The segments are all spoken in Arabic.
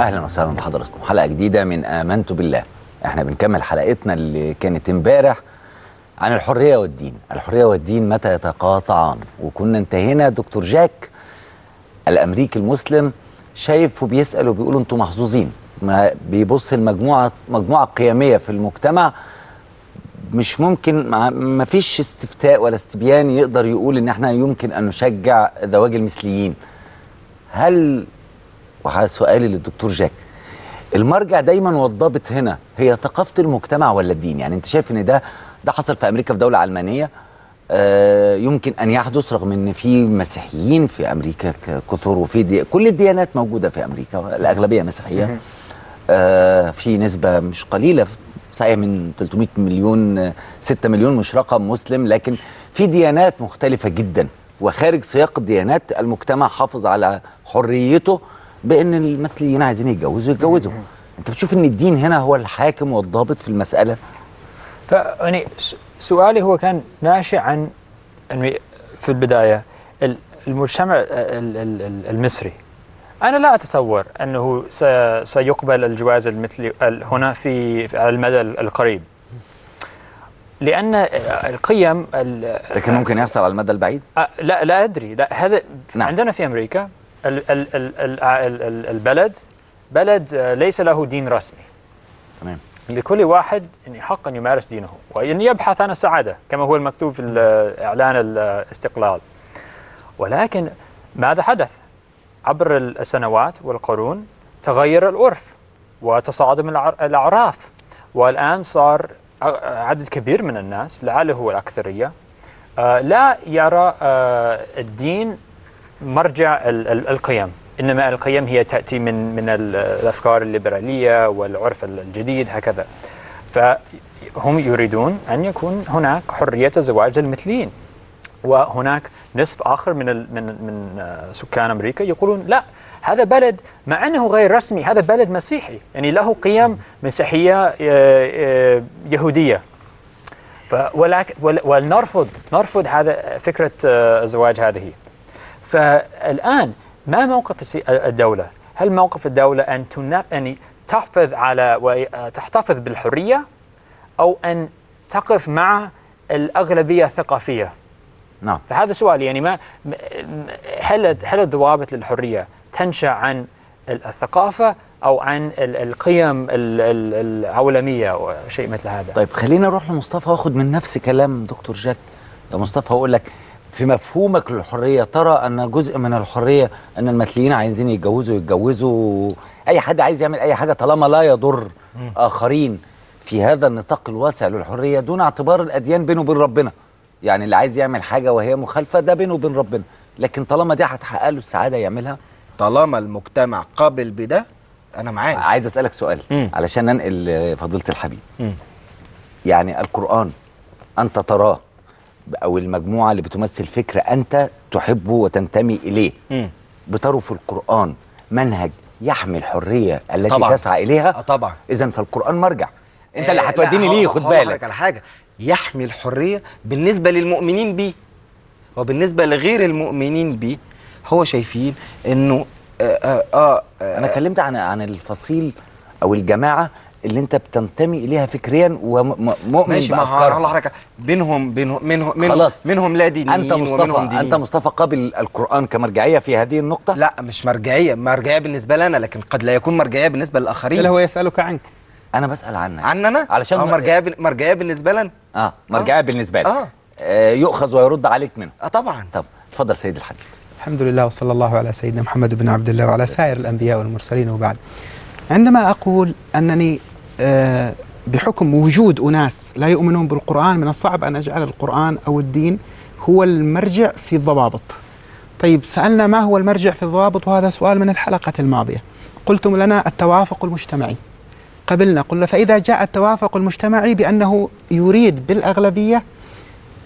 أهلا وسهلا بحضراتكم حلقة جديدة من آمنت بالله. إحنا بنكمل حلقتنا اللي كانت امبارح عن الحرية والدين. الحرية والدين متى يتقاطعان؟ وكنا انتهينا دكتور جاك الأمريكي المسلم شايف وبيسال وبيقول أنتم محظوظين. ما بيبص المجموعة مجموعة قيمية في المجتمع مش ممكن ما فيش استفتاء ولا استبيان يقدر يقول إن إحنا يمكن أن نشجع زواج المثليين. هل وهذا سؤالي للدكتور جاك. المرجع دايما والضابط هنا هي ثقافة المجتمع ولا الدين؟ يعني أنت شايف إن ده ده حصل في أمريكا في دولة علمانية آه يمكن أن يحدث رغم إن في مسيحيين في أمريكا كثر وفي دي كل الديانات موجودة في أمريكا الأغلبية مسيحية. آه في نسبة مش قليلة صحيح من 300 مليون آه، 6 مليون مش رقم مسلم لكن في ديانات مختلفة جدا. وخارج سياق الديانات المجتمع حافظ على حريته بأن المثليين عايزين يتجوزوا يتجوزوا أنت بتشوف إن الدين هنا هو الحاكم والضابط في المسألة. فيعني سؤالي هو كان ناشئ عن أنه في البداية ال- المجتمع ال- ال- ال- المصري. أنا لا أتصور أنه س- سيقبل الجواز المثلي ال- هنا في على المدى ال- القريب. لأن القيم ال- لكن ممكن يحصل على المدى البعيد؟ لا لا أدري. لا هذا نعم. نعم. عندنا في أمريكا ال ال ال ال ال ال البلد بلد آه، ليس له دين رسمي. تمام. لكل واحد يعني حق ان يمارس دينه وإن يبحث عن السعادة كما هو المكتوب في إعلان الاستقلال. ولكن ماذا حدث؟ عبر السنوات والقرون تغير العرف وتصادم الأعراف. والآن صار عدد كبير من الناس لعله هو الأكثرية آه، لا يرى آه، الدين مرجع ال- ال- القيم. إنما القيم هي تأتي من من ال- الأفكار الليبرالية والعرف الجديد هكذا. فهم يريدون أن يكون هناك حرية الزواج للمثليين وهناك نصف آخر من من من سكان أمريكا يقولون لا هذا بلد مع أنه غير رسمي هذا بلد مسيحي. يعني له قيم مسيحية آه، آه، يهودية. ولكن ول- ولنرفض نرفض هذا فكرة آه، الزواج هذه. فالآن ما موقف الدولة؟ هل موقف الدولة أن تنف... يعني تحفظ على وتحتفظ بالحرية أو أن تقف مع الأغلبية الثقافية؟ نعم فهذا سؤال يعني ما هل هل الضوابط للحرية تنشأ عن ال- الثقافة أو عن ال- القيم ال- ال- العولمية أو شيء مثل هذا؟ طيب خلينا نروح لمصطفى واخد من نفس كلام دكتور جاك يا مصطفى هقول لك في مفهومك للحرية ترى أن جزء من الحرية أن المثليين عايزين يتجوزوا يتجوزوا. أي حد عايز يعمل أي حاجة طالما لا يضر آخرين. في هذا النطاق الواسع للحرية دون اعتبار الأديان بينه وبين ربنا. يعني اللي عايز يعمل حاجة وهي مخالفة ده بينه وبين ربنا. لكن طالما دي هتحقق له السعادة يعملها. طالما المجتمع قابل بده أنا معاك. عايز أسألك سؤال مم. علشان ننقل آه، فضيله الحبيب. مم. يعني القرآن أنت تراه أو المجموعة اللي بتمثل فكرة أنت تحبه وتنتمي إليه. في القرآن منهج يحمي الحريه التي طبعاً. تسعى إليها. آه طبعا. اذا فالقرآن مرجع. أنت اللي آه، هتوديني ليه؟ خد بالك. على حاجة. يحمي الحريه بالنسبة للمؤمنين بيه. وبالنسبة لغير المؤمنين بيه هو شايفين إنه آه آه آه آه أنا اتكلمت عن عن الفصيل أو الجماعة اللي انت بتنتمي إليها فكريا ومؤمن ماشي ما بأفكارها. هقول لحضرتك بينهم بينهم منهم منهم خلاص. منهم لا دينيين أنت ومنهم مصطفى دينيين. أنت مصطفى قابل القرآن كمرجعية في هذه النقطة؟ لا مش مرجعية مرجعية بالنسبة لنا لكن قد لا يكون مرجعية بالنسبة للآخرين. إلا هو يسألك عنك. أنا بسأل عنك. عننا علشان آه مرجعية بال- مرجعية بالنسبة لنا. آه مرجعية بالنسبة لك. آه. آه يؤخذ ويرد عليك منه. آه طبعا. طب اتفضل سيد الحبيب. الحمد لله وصلى الله على سيدنا محمد بن عبد الله وعلى سائر الأنبياء والمرسلين وبعد. عندما أقول أنني آه، بحكم وجود أناس لا يؤمنون بالقرآن من الصعب أن أجعل القرآن أو الدين هو المرجع في الضوابط. طيب سألنا ما هو المرجع في الضوابط؟ وهذا سؤال من الحلقة الماضية. قلتم لنا التوافق المجتمعي. قبلنا قلنا فإذا جاء التوافق المجتمعي بأنه يريد بالأغلبية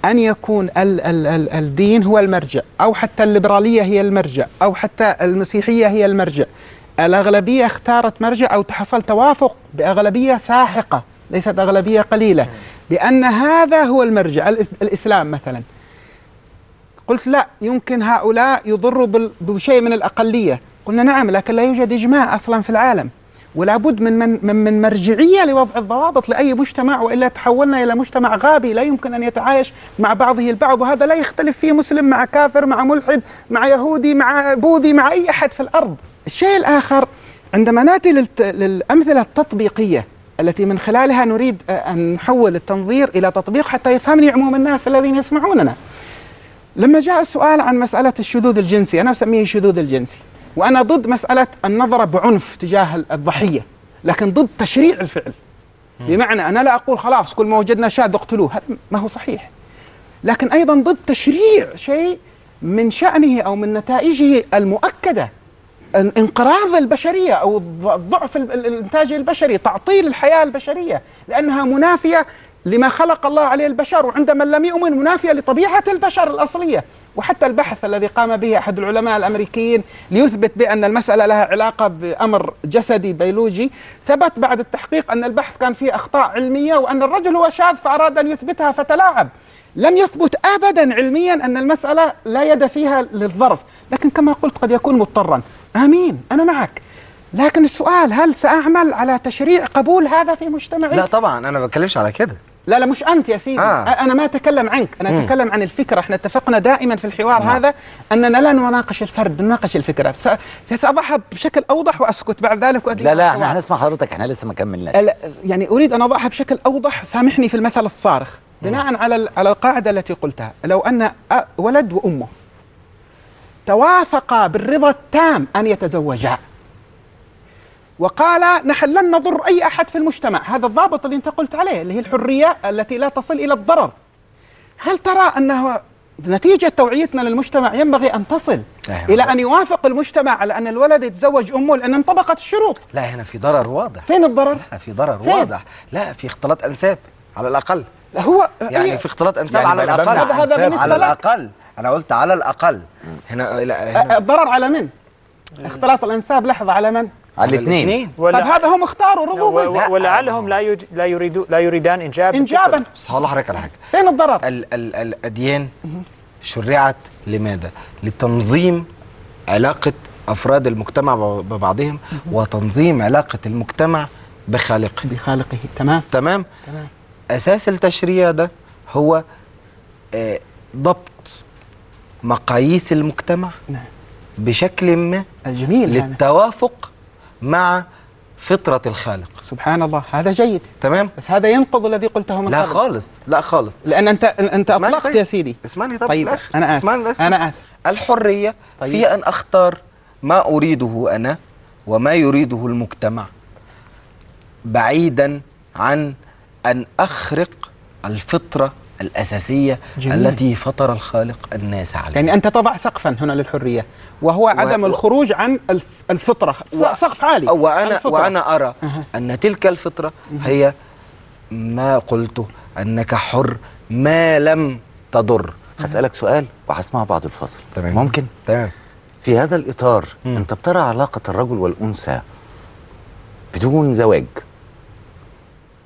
أن يكون ال ال ال الدين هو المرجع أو حتى الليبرالية هي المرجع أو حتى المسيحية هي المرجع الأغلبية اختارت مرجع أو تحصل توافق بأغلبية ساحقة ليست أغلبية قليلة بأن هذا هو المرجع الإس- الإسلام مثلا. قلت لا يمكن هؤلاء يضروا بشيء من الأقلية. قلنا نعم لكن لا يوجد إجماع أصلا في العالم. ولا بد من, من, من, من مرجعية لوضع الضوابط لأي مجتمع وإلا تحولنا إلى مجتمع غابي لا يمكن أن يتعايش مع بعضه البعض. وهذا لا يختلف فيه مسلم مع كافر مع ملحد مع يهودي مع بوذي مع أي أحد في الأرض. الشيء الآخر عندما نأتي للت... للأمثلة التطبيقية التي من خلالها نريد أن نحول التنظير إلى تطبيق حتى يفهمني عموم الناس الذين يسمعوننا. لما جاء السؤال عن مسألة الشذوذ الجنسي أنا أسميه الشذوذ الجنسي وأنا ضد مسألة النظرة بعنف تجاه الضحية لكن ضد تشريع الفعل. بمعنى أنا لا أقول خلاص كل ما وجدنا شاذ اقتلوه هذا ما هو صحيح. لكن أيضا ضد تشريع شيء من شأنه أو من نتائجه المؤكدة انقراض البشرية أو ضعف الإنتاج البشري تعطيل الحياة البشرية لأنها منافية لما خلق الله عليه البشر وعند من لم يؤمن منافية لطبيعة البشر الأصلية. وحتى البحث الذي قام به أحد العلماء الأمريكيين ليثبت بأن المسألة لها علاقة بأمر جسدي بيولوجي ثبت بعد التحقيق أن البحث كان فيه أخطاء علمية وأن الرجل هو شاذ فأراد أن يثبتها فتلاعب. لم يثبت ابدا علميا أن المسألة لا يد فيها للظرف، لكن كما قلت قد يكون مضطرا. آمين أنا معك. لكن السؤال هل سأعمل على تشريع قبول هذا في مجتمعي؟ لا طبعا أنا ما بتكلمش على كده لا لا مش أنت يا سيدي آه. أنا ما أتكلم عنك أنا مم. أتكلم عن الفكرة إحنا اتفقنا دائما في الحوار نعم. هذا أننا لا نناقش الفرد نناقش الفكرة سأضعها بشكل أوضح وأسكت بعد ذلك لا لا. إحنا هنسمع حضرتك إحنا لسه ما كملناش يعني أريد أن اضعها بشكل أوضح سامحني في المثل الصارخ بناء على على القاعدة التي قلتها لو أن ولد وأمه توافقا بالرضا التام أن يتزوجا. وقال نحن لن نضر أي أحد في المجتمع. هذا الضابط اللي أنت قلت عليه اللي هي الحرية التي لا تصل إلى الضرر. هل ترى أنه نتيجة توعيتنا للمجتمع ينبغي أن تصل ضرر. أن يوافق المجتمع على أن الولد يتزوج أمه لأن انطبقت الشروط؟ لا هنا في ضرر واضح. فين الضرر؟ لا في ضرر فين؟ واضح. لا في اختلاط أنساب على الأقل. هو يعني في اختلاط أنساب يعني على بمنع هذا أنساب بالنسبة على لك. أنا قلت على الأقل. هنا لا هنا. الضرر على من؟ اختلاط الإنساب لحظة على من؟ على الاثنين. طيب هذا هم اختاروا و- ولعلهم لا يج... لا يريدوا لا يريدان إنجاب انجابا. بس هقول لحضرتك على حاجة. فين الضرر؟ ال ال الأديان شرعت لماذا؟ لتنظيم علاقة أفراد المجتمع ببعضهم وتنظيم علاقة المجتمع بخالقه. بخالقه. تمام. تمام؟ تمام. أساس التشريع ده هو آه، ضبط مقاييس المجتمع نعم. بشكل ما هذا. للتوافق مع فطرة الخالق. سبحان الله هذا جيد. تمام؟ بس هذا ينقض الذي قلته من لا قبل. خالص لا خالص. لأن أنت أنت اسمعني أطلقت طيب. يا سيدي. اسمعني طب طيب آسف. اسمعني الآخر. أنا آسف. الحرية طيب. في أن أختار ما أريده أنا وما يريده المجتمع بعيدا عن أن أخرق الفطرة الأساسية جميل. التي فطر الخالق الناس عليها يعني أنت تضع سقفا هنا للحرية وهو عدم و- الخروج عن الف- الفطرة و- سقف عالي وأنا الفطرة. وأنا أرى أها. أن تلك الفطرة هي ما قلته أنك حر ما لم تضر هسألك سؤال وهسمع بعد الفصل تمام. ممكن تمام في هذا الإطار مم. أنت بترى علاقة الرجل والأنثى بدون زواج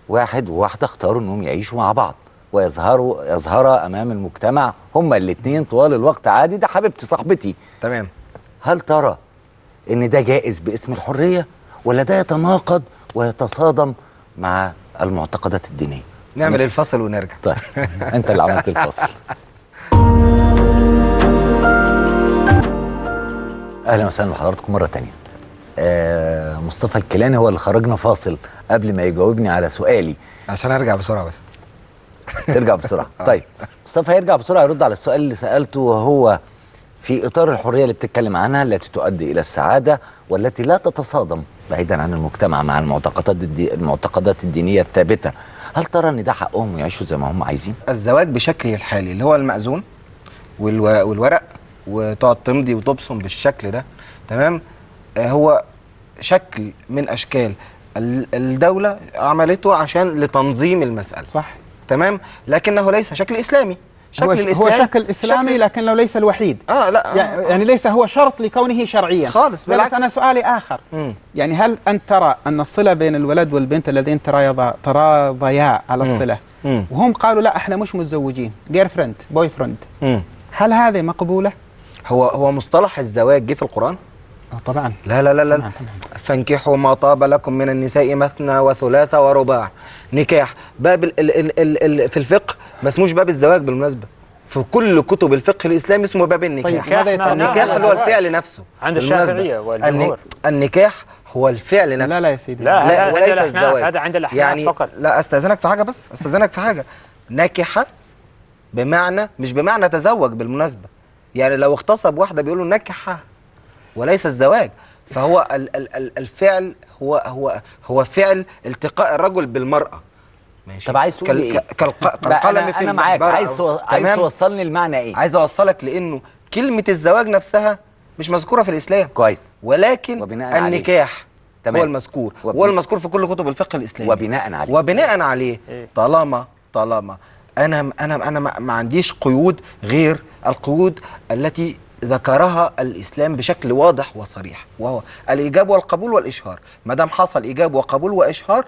واحد وواحدة اختاروا أنهم يعيشوا مع بعض ويظهروا يظهرا أمام المجتمع. هما الاثنين طوال الوقت عادي. ده حبيبتي صاحبتي. تمام. هل ترى إن ده جائز باسم الحرية؟ ولا ده يتناقض ويتصادم مع المعتقدات الدينية؟ نعمل الفصل ونرجع. طيب. أنت اللي عملت الفصل. أهلا وسهلا بحضراتكم مرة تانية. آه مصطفى الكيلاني هو اللي خرجنا فاصل قبل ما يجاوبني على سؤالي. عشان أرجع بسرعة بس. ترجع بسرعة. طيب مصطفى هيرجع بسرعة يرد على السؤال اللي سألته وهو في إطار الحرية اللي بتتكلم عنها التي تؤدي إلى السعادة والتي لا تتصادم بعيدا عن المجتمع مع المعتقدات الدي المعتقدات الدينية الثابتة. هل ترى إن ده حقهم يعيشوا زي ما هم عايزين؟ الزواج بشكله الحالي اللي هو المأذون والو... والورق وتقعد تمضي وتبصم بالشكل ده تمام؟ آه هو شكل من أشكال ال- الدولة عملته عشان لتنظيم المسألة. صح. تمام لكنه ليس شكل إسلامي شكل هو, الاسلام هو شكل إسلامي شكل- لكنه ليس الوحيد آه لا يعني, يعني ليس هو شرط لكونه شرعيا خالص، بالعكس. أنا سؤالي آخر مم. يعني هل انت ترى أن الصلة بين الولد والبنت الذين تراضيا على مم. الصلة مم. وهم قالوا لا إحنا مش متزوجين girlfriend boyfriend. هل هذه مقبولة؟ هو هو مصطلح الزواج جه في القرآن آه، طبعا. لا لا لا لا. طبعاً، طبعاً. فانكحوا ما طاب لكم من النساء مثنى وثلاث ورباع. نكاح. باب ال ال ال ال ال في الفقه ما اسموش باب الزواج بالمناسبة. في كل كتب الفقه الإسلامي اسمه باب النكاح. طيب، ماذا نكاح يتعلق؟ النكاح اللي هو الفعل نفسه. عند. الشافعية والجمهور. الن- النكاح هو الفعل نفسه. لا لا يا سيدي. لا، لا وليس الزواج. هذا عند الأحناف يعني فقط. لا أستأذنك في حاجة بس؟ أستأذنك في حاجة. نكح بمعنى مش بمعنى تزوج بالمناسبة. يعني لو اغتصب واحدة بيقولوا نكح وليس الزواج فهو ال ال ال الفعل هو هو هو فعل التقاء الرجل بالمرأة ماشي طب عايز تقول كال- إيه؟ كالقلم أنا, في أنا معاك عايز تو... عايز؟ توصلني المعنى إيه عايز أوصلك لإنه كلمة الزواج نفسها مش مذكورة في الإسلام كويس ولكن وبناء عليه. النكاح تمام. هو المذكور وب- هو المذكور في كل كتب الفقه الإسلامي وبناء عليه. وبناء عليه إيه. طالما طالما أنا أنا أنا ما ما عنديش قيود غير القيود التي ذكرها الإسلام بشكل واضح وصريح وهو الإيجاب والقبول والإشهار ما دام حصل إيجاب وقبول وإشهار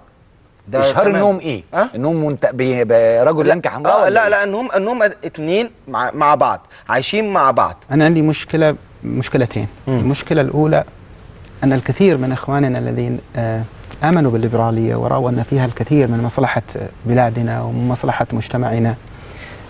ده إشهار تمام. انهم إيه أه؟ انهم منت... ب... برجل ينكح امراه آه لا إيه؟ لا انهم انهم اتنين مع, مع بعض عايشين مع بعض أنا عندي مشكلة مشكلتين مم. المشكلة الأولى أن الكثير من إخواننا الذين آه، آمنوا بالليبرالية ورأوا أن فيها الكثير من مصلحة بلادنا ومن مصلحة مجتمعنا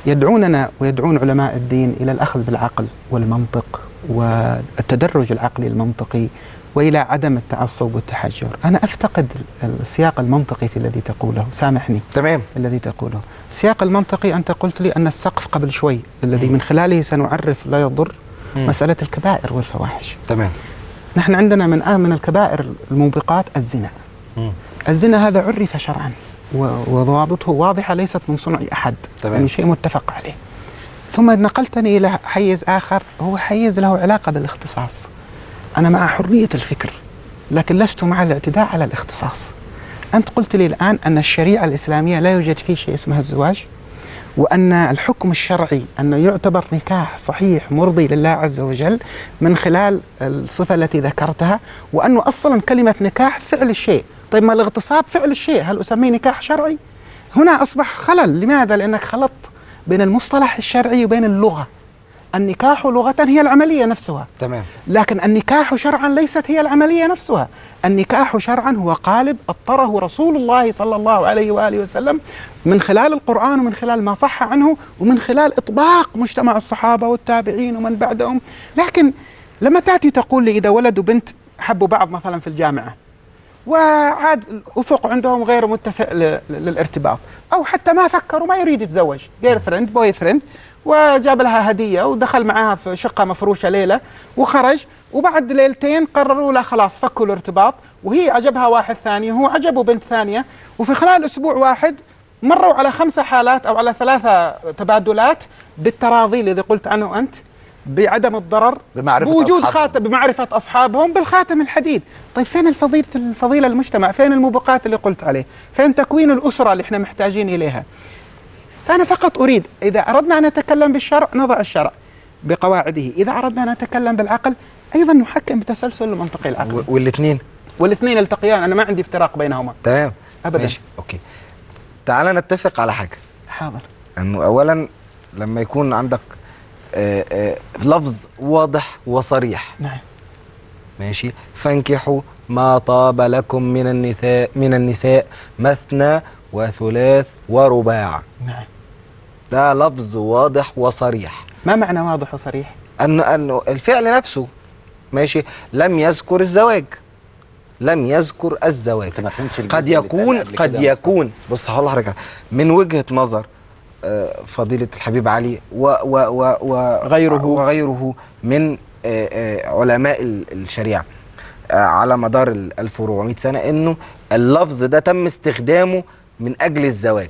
يدعوننا ويدعون علماء الدين إلى الأخذ بالعقل والمنطق والتدرج العقلي المنطقي وإلى عدم التعصب والتحجر. أنا أفتقد السياق المنطقي في الذي تقوله. سامحني. تمام. الذي تقوله. السياق المنطقي أنت قلت لي أن السقف قبل شوي الذي من خلاله سنعرف لا يضر مم. مسألة الكبائر والفواحش. تمام. نحن عندنا من آه من الكبائر الموبقات الزنا. مم. الزنا هذا عرف شرعا. وضوابطه واضحة ليست من صنع أحد. تمام. يعني شيء متفق عليه. ثم نقلتني إلى حيز آخر هو حيز له علاقة بالاختصاص. أنا مع حرية الفكر لكن لست مع الاعتداء على الاختصاص. أنت قلت لي الآن أن الشريعة الإسلامية لا يوجد فيه شيء اسمه الزواج وأن الحكم الشرعي أنه يعتبر نكاح صحيح مرضي لله عز وجل من خلال الصفة التي ذكرتها وأنه أصلا كلمة نكاح فعل الشيء طيب ما الاغتصاب فعل الشيء هل أسميه نكاح شرعي؟ هنا أصبح خلل لماذا؟ لأنك خلطت بين المصطلح الشرعي وبين اللغة. النكاح لغة هي العملية نفسها. تمام. لكن النكاح شرعا ليست هي العملية نفسها. النكاح شرعا هو قالب أطره رسول الله صلى الله عليه وآله وسلم من خلال القرآن ومن خلال ما صح عنه ومن خلال إطباق مجتمع الصحابة والتابعين ومن بعدهم. لكن لما تأتي تقول لي إذا ولد وبنت حبوا بعض مثلا في الجامعة. وعاد الأفق عندهم غير متسع للارتباط. أو حتى ما فكروا ما يريد يتزوج. girlfriend boyfriend وجاب لها هدية ودخل معاها في شقة مفروشة ليلة وخرج. وبعد ليلتين قرروا لا خلاص فكوا الارتباط. وهي عجبها واحد ثاني وهو عجبه بنت ثانية. وفي خلال أسبوع واحد مروا على خمسة حالات أو على ثلاثة تبادلات بالتراضي الذي قلت عنه أنت. بعدم الضرر بمعرفة بوجود أصحابهم. خاتم بمعرفة أصحابهم بالخاتم الحديد. طيب فين الفضيلة الفضيلة المجتمع؟ فين الموبقات اللي قلت عليه؟ فين تكوين الأسرة اللي إحنا محتاجين إليها؟ فأنا فقط أريد إذا أردنا أن نتكلم بالشرع نضع الشرع بقواعده. إذا أردنا أن نتكلم بالعقل أيضا نحكم بتسلسل المنطقي العقلي والاثنين؟ والاثنين يلتقيان أنا ما عندي افتراق بينهما. تمام. أبداً. ماشي. أوكي. تعال نتفق على حاجة. حاضر. إنه اولا لما يكون عندك آه آه لفظ واضح وصريح. نعم. ماشي. فانكحوا ما طاب لكم من النساء من النساء مثنى وثلاث ورباع. نعم. ده لفظ واضح وصريح. ما معنى واضح وصريح؟ أن أنه الفعل نفسه. ماشي. لم يذكر الزواج. لم يذكر الزواج. أنت ما قد يكون قد. يكون بص هقول لحضرتك من وجهة نظر فضيلة الحبيب علي و و و و غيره. وغيره من آه، آه، علماء ال- الشريعة آه، على مدار ال 1400 سنة إنه اللفظ ده تم استخدامه من أجل الزواج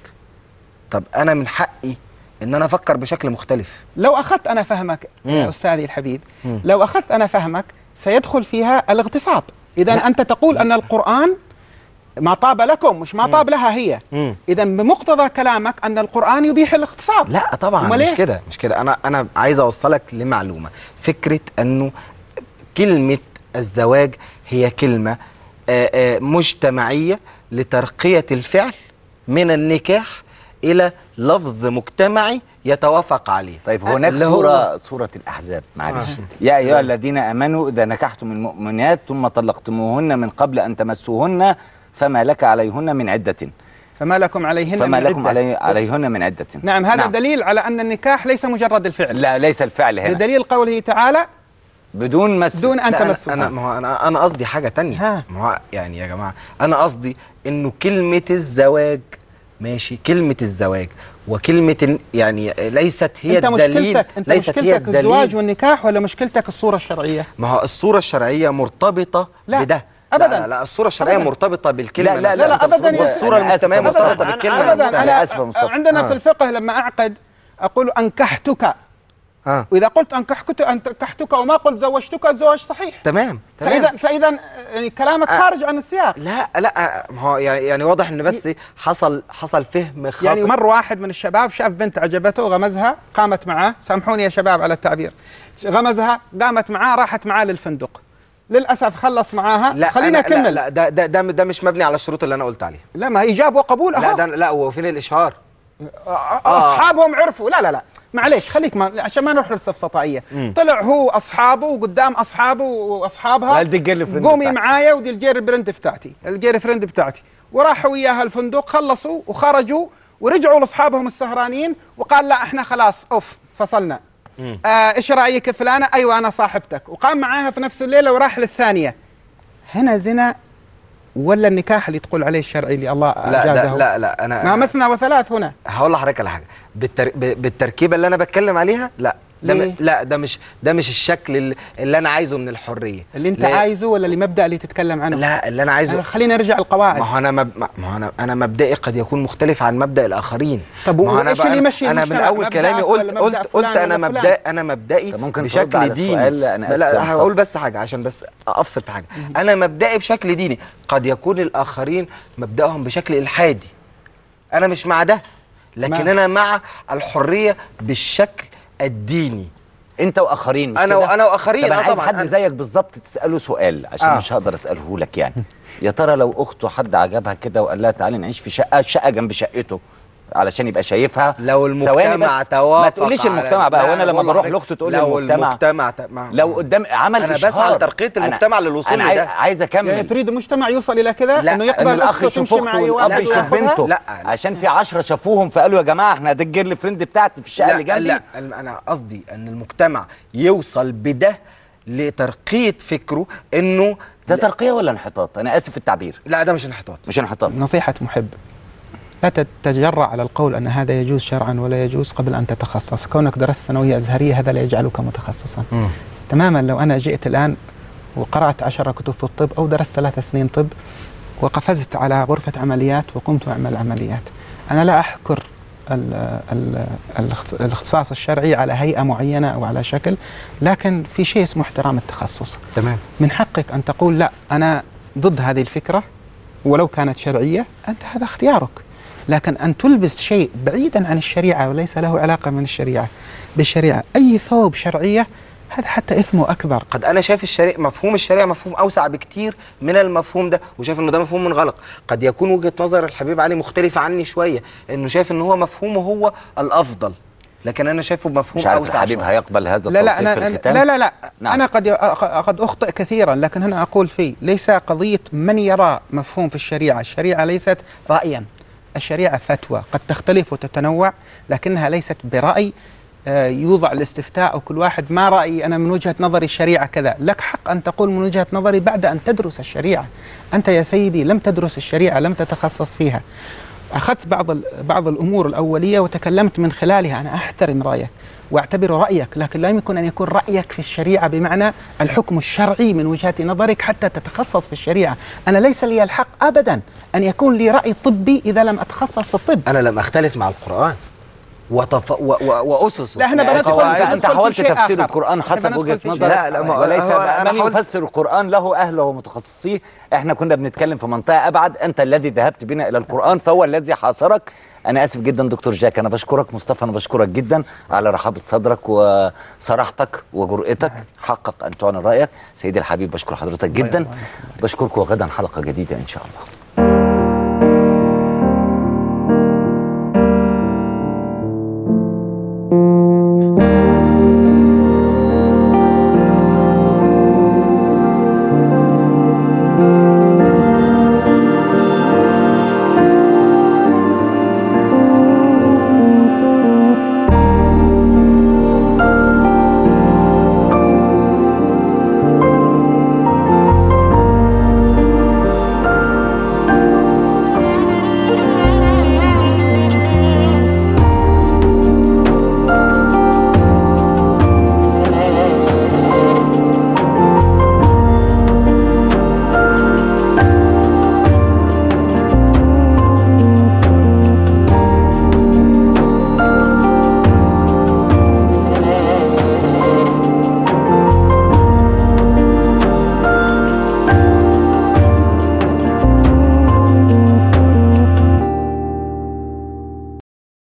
طب أنا من حقي إن أنا أفكر بشكل مختلف لو أخذت أنا فهمك يا. أستاذي الحبيب مم. لو أخذت أنا فهمك سيدخل فيها الاغتصاب إذا. أنت تقول أن القرآن ما طاب لكم مش ما طاب لها هي. مم. إذا بمقتضى كلامك أن القرآن يبيح الاغتصاب لا طبعا مش إيه؟ كده مش كده. أنا أنا عايز أوصلك لمعلومة. فكرة أنه كلمة الزواج هي كلمة آه، آه، مجتمعية لترقية الفعل من النكاح إلى لفظ مجتمعي يتوافق عليه. طيب هناك سورة سورة الأحزاب معلش. يا أيها الذين آمنوا إذا نكحتم المؤمنات ثم طلقتموهن من قبل أن تمسوهن فما لك عليهن من عدة. فما لكم عليهن فما من لكم عدة. علي عليهن من عدة. نعم هذا نعم. دليل على أن النكاح ليس مجرد الفعل. لا ليس الفعل هنا. بدليل قوله تعالى بدون مس. دون أن لا، أنا- تمسوها. أنا ما هو أنا أنا قصدي حاجة تانية. ها. ما هو يعني يا جماعة أنا قصدي إنه كلمة الزواج ماشي كلمة الزواج وكلمة يعني ليست هي أنت الدليل مشكلتك أنت ليست هي مشكلتك الزواج الدليل والنكاح ولا مشكلتك الصورة الشرعية؟ ما هو الصورة الشرعية مرتبطة لا، بده. أبداً. لا, لا, لا الصورة الشرعية أبداً. مرتبطة بالكلمة لا لا. لا، والصورة أنا آسف المجتمعيه. مرتبطه بالكلمة ابدا أنا يا مصطفى. عندنا آه. في الفقه لما أعقد أقول أنكحتك آه وإذا قلت انكحتك أنكحتك وما قلت زوجتك الزواج صحيح تمام تمام فإذا فإذا يعني كلامك آه. خارج عن السياق لا لا ما هو يعني يعني واضح ان بس حصل حصل فهم خاطئ يعني مر واحد من الشباب شاف بنت عجبته غمزها قامت معاه سامحوني يا شباب على التعبير غمزها قامت معاه راحت معاه للفندق للأسف خلص معاها. لا خلينا لا, اكمل لا ده ده ده ده مش مبني على الشروط اللي أنا قلت عليها لا ما إيجاب وقبول لا أهو. ده لا وفين الإشهار. أصحابهم عرفوا. لا لا لا. معليش خليك ما عشان ما نروح للسفسطائيه طلع هو أصحابه وقدام أصحابه وأصحابها. قومي. معايا ودي ال girlfriend بتاعتي. ال girlfriend بتاعتي. وراحوا وياها الفندق خلصوا وخرجوا ورجعوا لأصحابهم السهرانين وقال لا إحنا خلاص off فصلنا. آه إيش رأيك فلانة؟ أيوه أنا صاحبتك. وقام معاها في نفس الليلة وراح للثانية. هنا زنا ولا النكاح اللي تقول عليه الشرعي اللي الله لا أجازه؟ ده لا لا أنا ما مثنى وثلاث هنا. هقول لحضرتك على حاجة. بالتر... بالتركيبة اللي أنا بتكلم عليها لا. ده؟ م... لا ده مش ده مش الشكل اللي, اللي أنا عايزه من الحرية. اللي أنت لا- عايزه ولا اللي مبدأ اللي تتكلم عنه؟ لا اللي أنا عايزه خلينا نرجع ما القواعد. هو أنا مب... ما هو أنا أنا مبدئي قد يكون مختلف عن مبدأ الآخرين. طب ما أنا بقى- اللي يمشي أنا من؟ أول كلامي قلت قلت مبدأ قلت أنا فلان؟ أنا مبدئي طب ممكن بشكل على ديني. يا لا. هقول بس حاجة عشان بس أفصل في حاجة. أنا مبدئي بشكل ديني قد يكون الآخرين مبدأهم بشكل إلحادي. أنا مش مع ده لكن ما- أنا مع الحرية بالشكل الديني انت واخرين مش أنا كده؟ وأنا وآخرين، طب أنا آه عايز طبعاً، حد أنا- زيك بالظبط تسأله سؤال عشان آه. مش هقدر أسأله لك يعني يا ترى لو أخته حد عجبها كده وقال لها تعالي نعيش في شقة شقة جنب شقته علشان يبقى شايفها. لو المجتمع بس، توافق ما تقوليش على- المجتمع بقى لا، وأنا أنا لما بروح لاخته تقول لو المجتمع. المجتمع لو قدام عمل أنا إشهار. بسعى لترقية أنا- المجتمع للوصول أنا عايز, لده. عايز أكمل. يعني تريد المجتمع يوصل إلى كذا لا، إنه إن يقبل الأخ أخته يشوف اخته والأب يشوف؟ بنته. لا. عشان في عشرة شافوهم فقالوا يا جماعة إحنا ده ال girlfriend بتاعتي في الشقة اللي لا جنبي. لا أنا قصدي إن المجتمع يوصل بده لترقية فكره إنه ده ترقية ولا انحطاط؟ أنا آسف في التعبير. لا ده مش انحطاط. مش انحطاط. نصيحة محب. لا تتجرأ على القول أن هذا يجوز شرعا ولا يجوز قبل أن تتخصص. كونك درست ثانوية أزهرية هذا لا يجعلك متخصصا. تماما لو أنا جئت الآن وقرأت عشر كتب في الطب أو درست ثلاث سنين طب وقفزت على غرفة عمليات وقمت أعمل عمليات أنا لا أحكر ال- ال- الاخت- الاختصاص الشرعي على هيئة معينة أو على شكل لكن في شيء اسمه احترام التخصص. تمام. من حقك أن تقول لا أنا ضد هذه الفكرة ولو كانت شرعية أنت هذا اختيارك. لكن أن تلبس شيء بعيدا عن الشريعة وليس له علاقة من الشريعة بالشريعة أي ثوب شرعية هذا حتى إثمه أكبر. قد أنا شايف الشريعة مفهوم الشريعة مفهوم أوسع بكتير من المفهوم ده وشايف إنه ده مفهوم منغلق. قد يكون وجهة نظر الحبيب علي مختلفة عني شوية إنه شايف إن هو مفهومه هو الأفضل. لكن أنا شايفه بمفهوم مش عارف أوسع الحبيب شوية. هيقبل هذا لا لا أنا في الختام؟ لا لا لا. نعم. أنا قد قد أخطئ كثيرا لكن هنا أقول فيه ليس قضية من يرى مفهوم في الشريعة. الشريعة ليست رأيا. الشريعة فتوى. قد تختلف وتتنوع لكنها ليست برأي آه، يوضع الاستفتاء وكل واحد ما رأيي أنا من وجهة نظري الشريعة كذا. لك حق أن تقول من وجهة نظري بعد أن تدرس الشريعة. أنت يا سيدي لم تدرس الشريعة لم تتخصص فيها. أخذت بعض بعض الأمور الأولية وتكلمت من خلالها. أنا أحترم رأيك وأعتبر رأيك لكن لا يمكن أن يكون رأيك في الشريعة بمعنى الحكم الشرعي من وجهة نظرك حتى تتخصص في الشريعة. أنا ليس لي الحق أبدا أن يكون لي رأي طبي إذا لم أتخصص في الطب. أنا لم أختلف مع القرآن. وتف... و... و... وأسس. لا، إحنا بندخل- وقواعد. أنت, حاولت تفسير. القرآن حسب وجهة نظرك. لا، لا، ما- وليس من يفسر القرآن له اهله ومتخصصيه. إحنا كنا بنتكلم في منطقة أبعد. أنت الذي ذهبت بنا إلى القرآن فهو الذي حاصرك. أنا آسف جدا دكتور جاك. أنا بشكرك مصطفى أنا بشكرك جدا على رحابه صدرك وصراحتك وجرأتك. حقق أن تعلن رأيك. سيدي الحبيب بشكر حضرتك جدا. بشكرك وغدا حلقة جديدة إن شاء الله.